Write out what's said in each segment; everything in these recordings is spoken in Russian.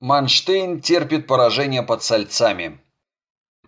Манштейн терпит поражение под Сальцами.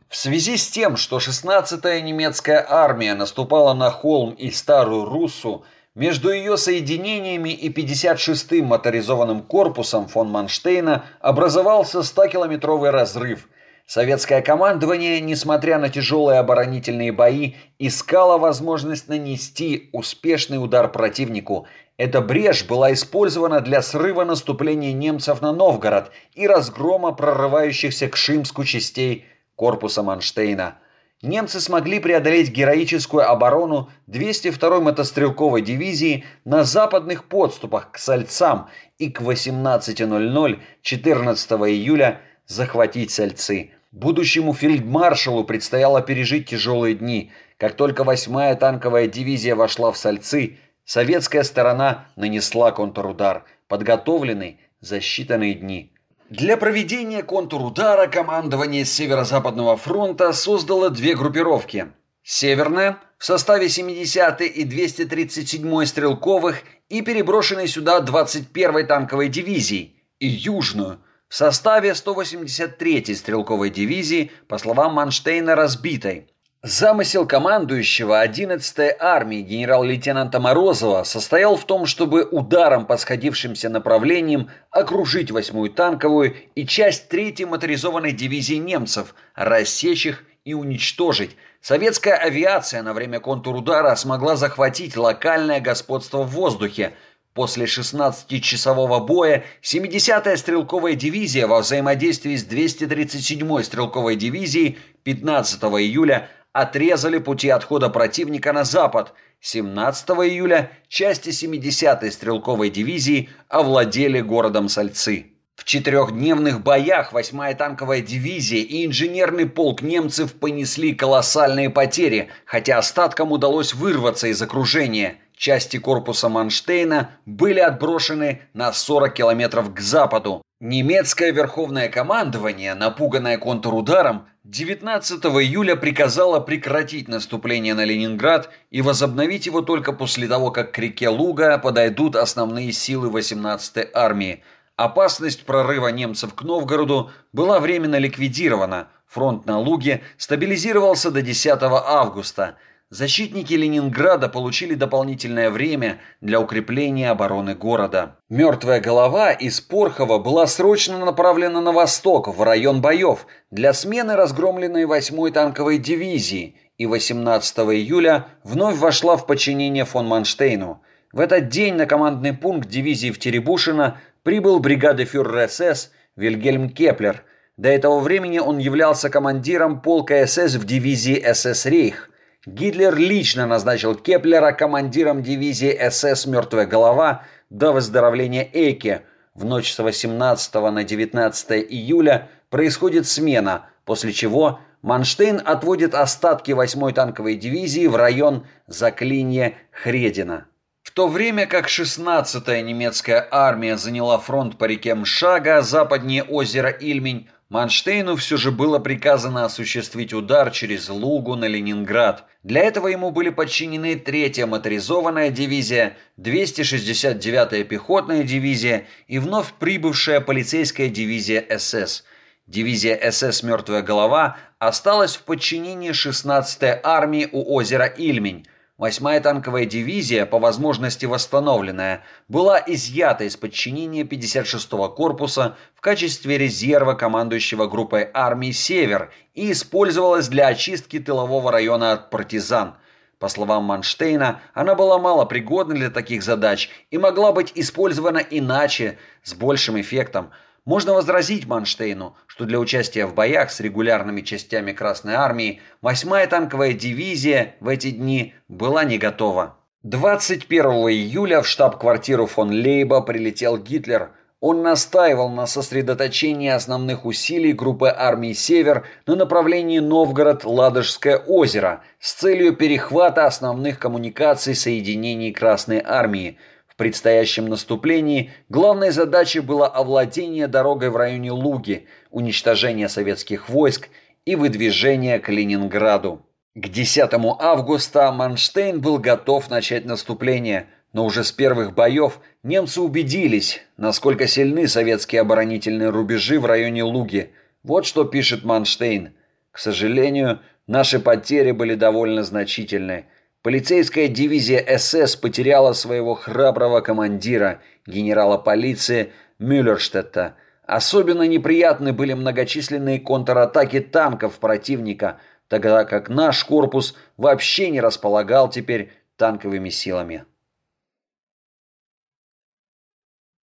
В связи с тем, что 16-я немецкая армия наступала на Холм и Старую Руссу, между ее соединениями и 56-м моторизованным корпусом фон Манштейна образовался 100-километровый разрыв. Советское командование, несмотря на тяжелые оборонительные бои, искало возможность нанести успешный удар противнику – эта брешь была использована для срыва наступления немцев на Новгород и разгрома прорывающихся к Шимску частей корпуса Манштейна. Немцы смогли преодолеть героическую оборону 202-й мотострелковой дивизии на западных подступах к Сальцам и к 18.00 14 июля захватить Сальцы. Будущему фельдмаршалу предстояло пережить тяжелые дни. Как только 8-я танковая дивизия вошла в Сальцы – Советская сторона нанесла контрудар, подготовленный за считанные дни. Для проведения контрудара командование Северо-Западного фронта создало две группировки. Северная в составе 70-й и 237-й стрелковых и переброшенной сюда 21-й танковой дивизии, и Южную в составе 183-й стрелковой дивизии, по словам Манштейна, разбитой. Замысел командующего 11-й армии генерал-лейтенанта Морозова состоял в том, чтобы ударом по сходившимся направлениям окружить 8-ю танковую и часть 3-й моторизованной дивизии немцев, рассечь их и уничтожить. Советская авиация на время контрудара смогла захватить локальное господство в воздухе. После 16-часового боя 70-я стрелковая дивизия во взаимодействии с 237-й стрелковой дивизией 15 июля – отрезали пути отхода противника на запад. 17 июля части 70-й стрелковой дивизии овладели городом Сальцы. В четырехдневных боях 8-я танковая дивизия и инженерный полк немцев понесли колоссальные потери, хотя остаткам удалось вырваться из окружения. Части корпуса Манштейна были отброшены на 40 километров к западу. Немецкое верховное командование, напуганное контрударом, 19 июля приказало прекратить наступление на Ленинград и возобновить его только после того, как к реке Луга подойдут основные силы 18-й армии. Опасность прорыва немцев к Новгороду была временно ликвидирована. Фронт на Луге стабилизировался до 10 августа – защитники Ленинграда получили дополнительное время для укрепления обороны города. Мертвая голова из Порхова была срочно направлена на восток, в район боев, для смены разгромленной 8-й танковой дивизии и 18 июля вновь вошла в подчинение фон Манштейну. В этот день на командный пункт дивизии в Теребушино прибыл бригадефюрер СС Вильгельм Кеплер. До этого времени он являлся командиром полка СС в дивизии СС «Рейх», Гитлер лично назначил Кеплера командиром дивизии СС «Мертвая голова» до выздоровления Эйке. В ночь с 18 на 19 июля происходит смена, после чего Манштейн отводит остатки 8-й танковой дивизии в район Заклинье-Хредина. В то время как 16-я немецкая армия заняла фронт по реке Мшага, западнее озера Ильмень, Манштейну все же было приказано осуществить удар через Лугу на Ленинград. Для этого ему были подчинены 3-я моторизованная дивизия, 269-я пехотная дивизия и вновь прибывшая полицейская дивизия СС. Дивизия СС «Мертвая голова» осталась в подчинении 16-й армии у озера Ильмень – Восьмая танковая дивизия, по возможности восстановленная, была изъята из подчинения 56-го корпуса в качестве резерва командующего группой армий «Север» и использовалась для очистки тылового района от партизан. По словам Манштейна, она была малопригодна для таких задач и могла быть использована иначе, с большим эффектом – можно возразить Манштейну, что для участия в боях с регулярными частями Красной Армии 8-я танковая дивизия в эти дни была не готова. 21 июля в штаб-квартиру фон Лейба прилетел Гитлер. Он настаивал на сосредоточении основных усилий группы армий «Север» на направлении Новгород-Ладожское озеро с целью перехвата основных коммуникаций соединений Красной Армии – предстоящем наступлении главной задачей было овладение дорогой в районе Луги, уничтожение советских войск и выдвижение к Ленинграду. К 10 августа Манштейн был готов начать наступление. Но уже с первых боев немцы убедились, насколько сильны советские оборонительные рубежи в районе Луги. Вот что пишет Манштейн. К сожалению, наши потери были довольно значительны. Полицейская дивизия СС потеряла своего храброго командира, генерала полиции Мюллерштетта. Особенно неприятны были многочисленные контратаки танков противника, тогда как наш корпус вообще не располагал теперь танковыми силами.